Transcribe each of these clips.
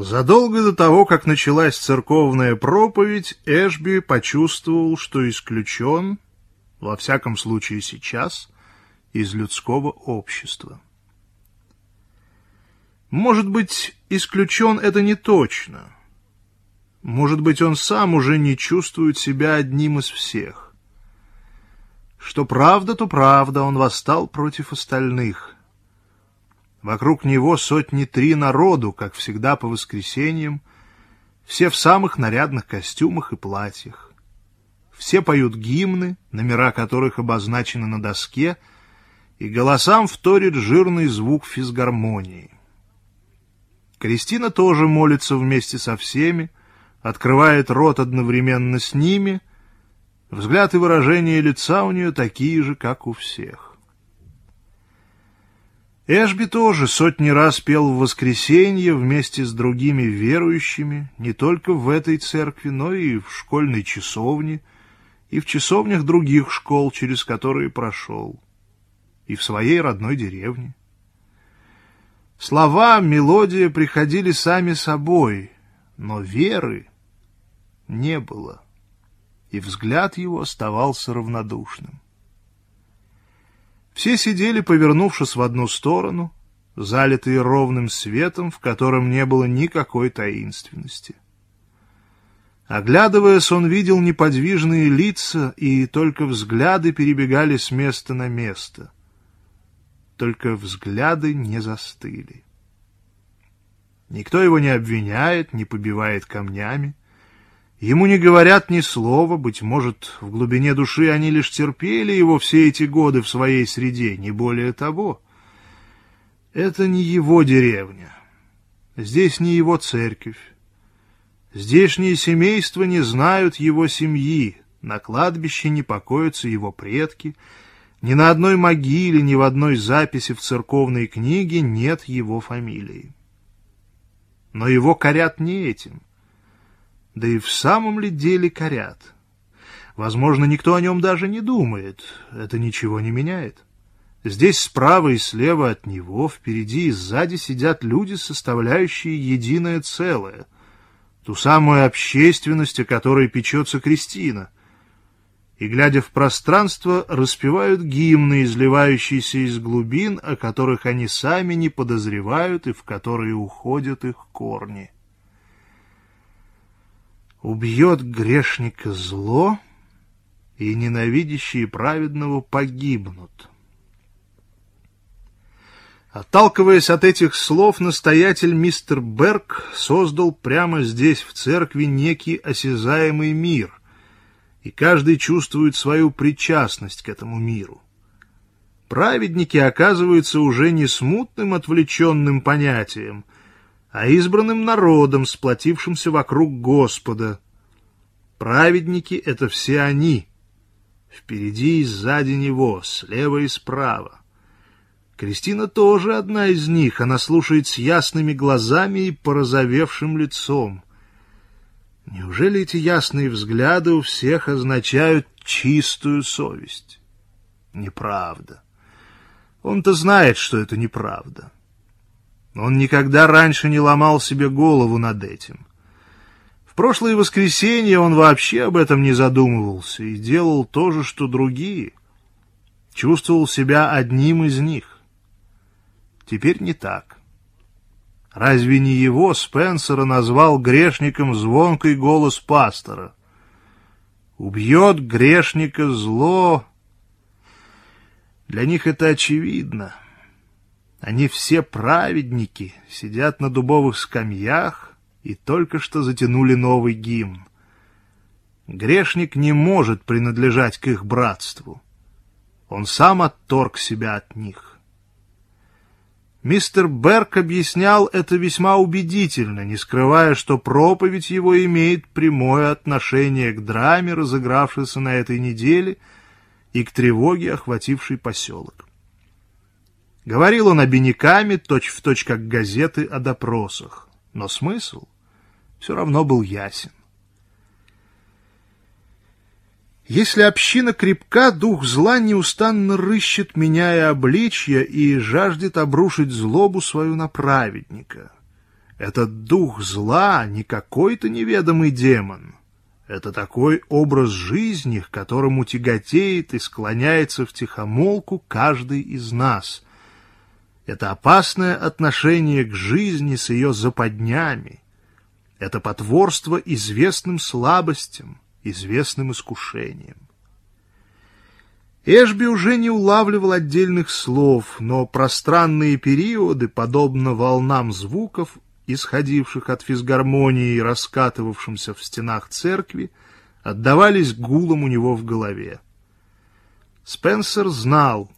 Задолго до того, как началась церковная проповедь, Эшби почувствовал, что исключен, во всяком случае сейчас, из людского общества. Может быть, исключен это не точно. Может быть, он сам уже не чувствует себя одним из всех. Что правда, то правда, он восстал против остальных — Вокруг него сотни три народу, как всегда по воскресеньям, все в самых нарядных костюмах и платьях. Все поют гимны, номера которых обозначены на доске, и голосам вторит жирный звук физгармонии. Кристина тоже молится вместе со всеми, открывает рот одновременно с ними, взгляд и выражение лица у нее такие же, как у всех. Эшби тоже сотни раз пел в воскресенье вместе с другими верующими, не только в этой церкви, но и в школьной часовне, и в часовнях других школ, через которые прошел, и в своей родной деревне. Слова, мелодия приходили сами собой, но веры не было, и взгляд его оставался равнодушным. Все сидели, повернувшись в одну сторону, залитые ровным светом, в котором не было никакой таинственности. Оглядываясь, он видел неподвижные лица, и только взгляды перебегали с места на место. Только взгляды не застыли. Никто его не обвиняет, не побивает камнями. Ему не говорят ни слова, быть может, в глубине души они лишь терпели его все эти годы в своей среде, не более того. Это не его деревня, здесь не его церковь. Здешние семейства не знают его семьи, на кладбище не покоятся его предки, ни на одной могиле, ни в одной записи в церковной книге нет его фамилии. Но его корят не этим. Да и в самом ли деле корят? Возможно, никто о нем даже не думает. Это ничего не меняет. Здесь справа и слева от него, впереди и сзади сидят люди, составляющие единое целое. Ту самую общественность, о которой печется Кристина. И, глядя в пространство, распевают гимны, изливающиеся из глубин, о которых они сами не подозревают и в которые уходят их корни убьет грешника зло, и ненавидящие праведного погибнут. Отталкиваясь от этих слов, настоятель мистер Берг создал прямо здесь, в церкви, некий осязаемый мир, и каждый чувствует свою причастность к этому миру. Праведники оказываются уже не смутным отвлеченным понятием — а избранным народом, сплотившимся вокруг Господа. Праведники — это все они, впереди и сзади него, слева и справа. Кристина тоже одна из них, она слушает с ясными глазами и порозовевшим лицом. Неужели эти ясные взгляды у всех означают чистую совесть? Неправда. Он-то знает, что это неправда. Он никогда раньше не ломал себе голову над этим. В прошлое воскресенье он вообще об этом не задумывался и делал то же, что другие. Чувствовал себя одним из них. Теперь не так. Разве не его Спенсера назвал грешником звонкий голос пастора? «Убьет грешника зло». Для них это очевидно. — они все праведники, сидят на дубовых скамьях и только что затянули новый гимн. Грешник не может принадлежать к их братству. Он сам отторг себя от них. Мистер Берк объяснял это весьма убедительно, не скрывая, что проповедь его имеет прямое отношение к драме, разыгравшейся на этой неделе, и к тревоге, охватившей поселок. Говорил он обиняками, точь-в-точь как газеты о допросах. Но смысл все равно был ясен. Если община крепка, дух зла неустанно рыщет, меняя обличья, и жаждет обрушить злобу свою на праведника. Этот дух зла не какой-то неведомый демон. Это такой образ жизни, к которому тяготеет и склоняется в тихомолку каждый из нас. Это опасное отношение к жизни с ее западнями. Это потворство известным слабостям, известным искушениям. Эшби уже не улавливал отдельных слов, но пространные периоды, подобно волнам звуков, исходивших от физгармонии и раскатывавшимся в стенах церкви, отдавались гулом у него в голове. Спенсер знал,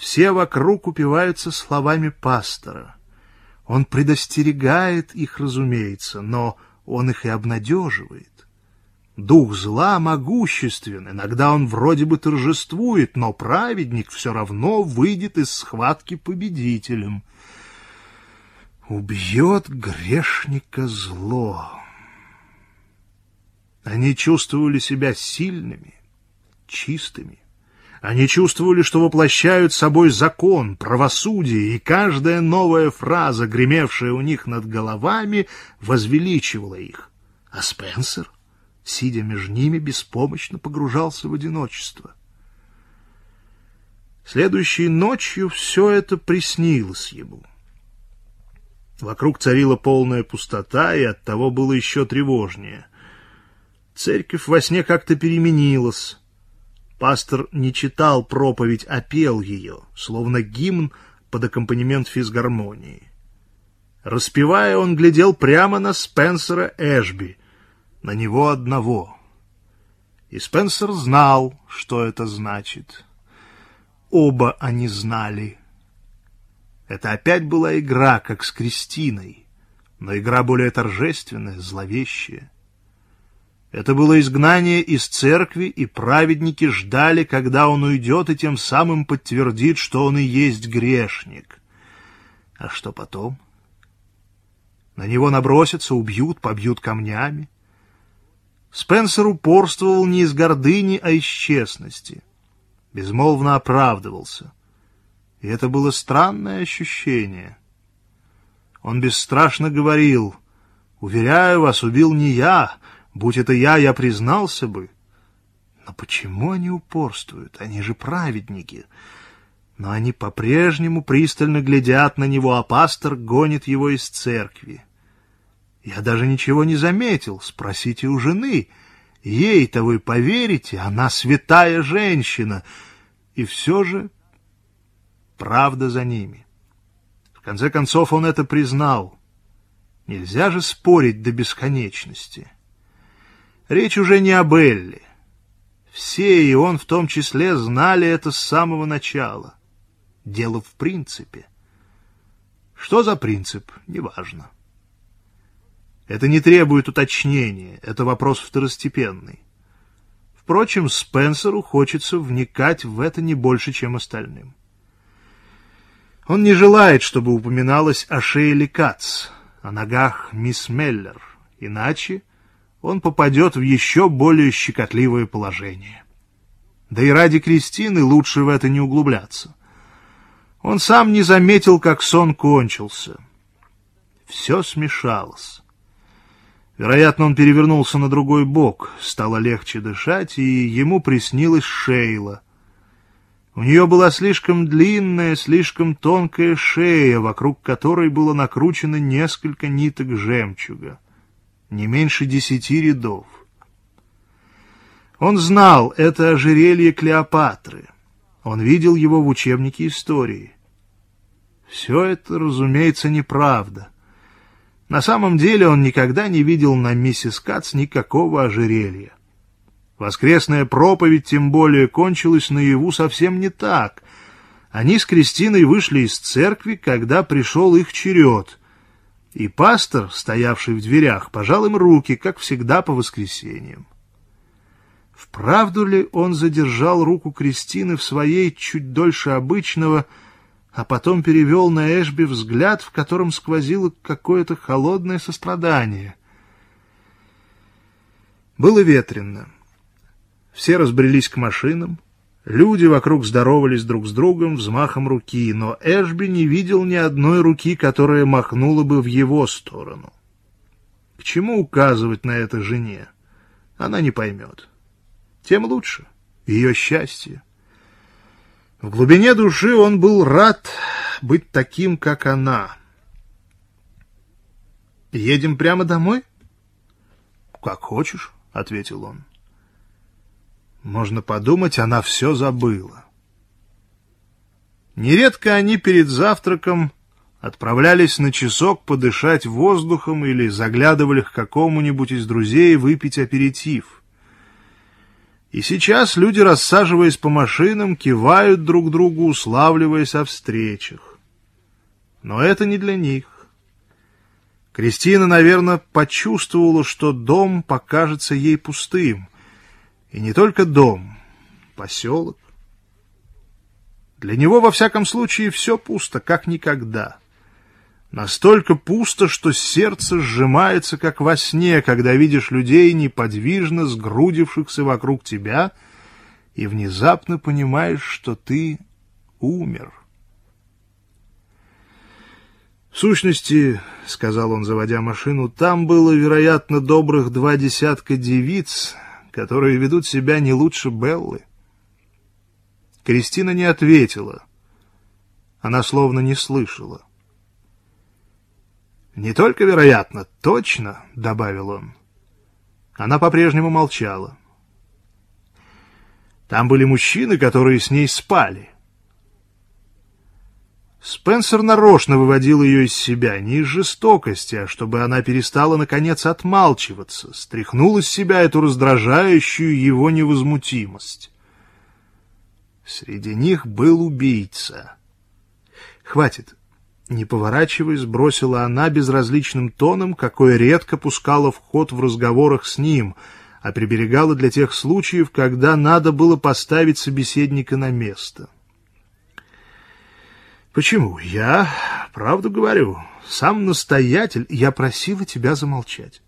все вокруг упиваются словами пастора. Он предостерегает их, разумеется, но он их и обнадеживает. Дух зла могуществен, иногда он вроде бы торжествует, но праведник все равно выйдет из схватки победителем. Убьет грешника зло. Они чувствовали себя сильными, чистыми. Они чувствовали, что воплощают собой закон, правосудие, и каждая новая фраза, гремевшая у них над головами, возвеличивала их. А Спенсер — сидя между ними, беспомощно погружался в одиночество. Следующей ночью все это приснилось ему. Вокруг царила полная пустота, и оттого было еще тревожнее. Церковь во сне как-то переменилась. Пастор не читал проповедь, а пел ее, словно гимн под аккомпанемент физгармонии. Распевая, он глядел прямо на Спенсера Эшби, на него одного. И Спенсер знал, что это значит. Оба они знали. Это опять была игра, как с Кристиной, но игра более торжественная, зловещая. Это было изгнание из церкви, и праведники ждали, когда он уйдет, и тем самым подтвердит, что он и есть грешник. А что потом? На него набросятся, убьют, побьют камнями. Спенсер упорствовал не из гордыни, а из честности. Безмолвно оправдывался. И это было странное ощущение. Он бесстрашно говорил, «Уверяю вас, убил не я. Будь это я, я признался бы». Но почему они упорствуют? Они же праведники. Но они по-прежнему пристально глядят на него, а пастор гонит его из церкви. Я даже ничего не заметил. Спросите у жены. Ей-то вы поверите, она святая женщина. И все же правда за ними. В конце концов он это признал. Нельзя же спорить до бесконечности. Речь уже не об Элле. Все, и он в том числе, знали это с самого начала. Дело в принципе. Что за принцип, неважно. Это не требует уточнения, это вопрос второстепенный. Впрочем, Спенсеру хочется вникать в это не больше, чем остальным. Он не желает, чтобы упоминалось о Шейле Кац, о ногах мисс Меллер, иначе он попадет в еще более щекотливое положение. Да и ради Кристины лучше в это не углубляться. Он сам не заметил, как сон кончился. Все смешалось. Вероятно, он перевернулся на другой бок, стало легче дышать, и ему приснилась Шейла. У нее была слишком длинная, слишком тонкая шея, вокруг которой было накручено несколько ниток жемчуга, не меньше десяти рядов. Он знал это ожерелье Клеопатры. Он видел его в учебнике истории. Все это, разумеется, неправда — на самом деле он никогда не видел на миссис Кац никакого ожерелья. Воскресная проповедь тем более кончилась наяву совсем не так. Они с Кристиной вышли из церкви, когда пришел их черед. И пастор, стоявший в дверях, пожал им руки, как всегда по воскресеньям. Вправду ли он задержал руку Кристины в своей чуть дольше обычного, а потом перевел на Эшби взгляд, в котором сквозило какое-то холодное сострадание. Было ветрено. Все разбрелись к машинам. Люди вокруг здоровались друг с другом взмахом руки, но Эшби не видел ни одной руки, которая махнула бы в его сторону. К чему указывать на это жене? Она не поймет. Тем лучше. Ее счастье. В глубине души он был рад быть таким, как она. «Едем прямо домой?» «Как хочешь», — ответил он. Можно подумать, она все забыла. Нередко они перед завтраком отправлялись на часок подышать воздухом или заглядывали к какому-нибудь из друзей выпить аперитив. И сейчас люди, рассаживаясь по машинам, кивают друг другу, уславливаясь о встречах. Но это не для них. Кристина, наверное, почувствовала, что дом покажется ей пустым. И не только дом, поселок. Для него, во всяком случае, все пусто, как никогда. Настолько пусто, что сердце сжимается, как во сне, когда видишь людей, неподвижно сгрудившихся вокруг тебя, и внезапно понимаешь, что ты умер. В сущности, — сказал он, заводя машину, — там было, вероятно, добрых два десятка девиц, которые ведут себя не лучше Беллы. Кристина не ответила. Она словно не слышала. «Не только вероятно, точно», — добавил он. Она по-прежнему молчала. Там были мужчины, которые с ней спали. Спенсер нарочно выводил ее из себя, не из жестокости, а чтобы она перестала, наконец, отмалчиваться, стряхнула с себя эту раздражающую его невозмутимость. Среди них был убийца. «Хватит, не поворачиваясь, бросила она безразличным тоном, какой редко пускала в ход в разговорах с ним, а приберегала для тех случаев, когда надо было поставить собеседника на место. «Почему? Я правду говорю. Сам настоятель, я просила тебя замолчать».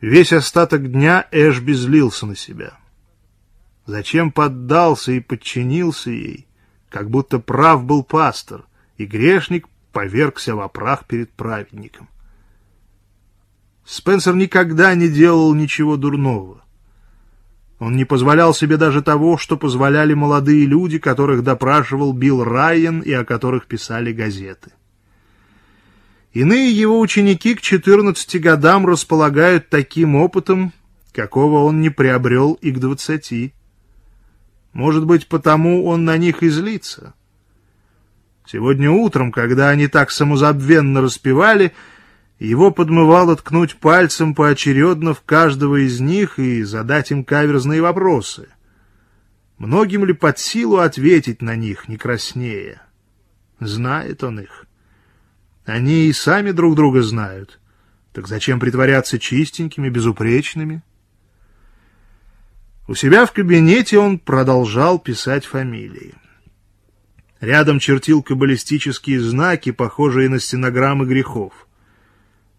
Весь остаток дня Эш безлился на себя. Зачем поддался и подчинился ей? как будто прав был пастор, и грешник повергся в опрах перед праведником. Спенсер никогда не делал ничего дурного. Он не позволял себе даже того, что позволяли молодые люди, которых допрашивал Билл Райан и о которых писали газеты. Иные его ученики к 14 годам располагают таким опытом, какого он не приобрел и к 20. Может быть, потому он на них и злится. Сегодня утром, когда они так самозабвенно распевали, его подмывало ткнуть пальцем поочередно в каждого из них и задать им каверзные вопросы. Многим ли под силу ответить на них, не краснее? Знает он их. Они и сами друг друга знают. Так зачем притворяться чистенькими, безупречными? У себя в кабинете он продолжал писать фамилии. Рядом чертил каббалистические знаки, похожие на стенограммы грехов.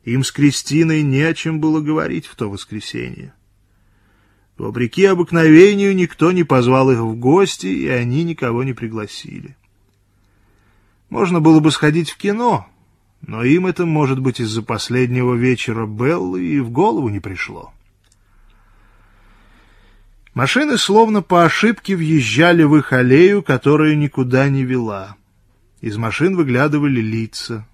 Им с Кристиной не о чем было говорить в то воскресенье. Вопреки обыкновению никто не позвал их в гости, и они никого не пригласили. Можно было бы сходить в кино, но им это, может быть, из-за последнего вечера Беллы и в голову не пришло. Машины словно по ошибке въезжали в их аллею, которая никуда не вела. Из машин выглядывали лица,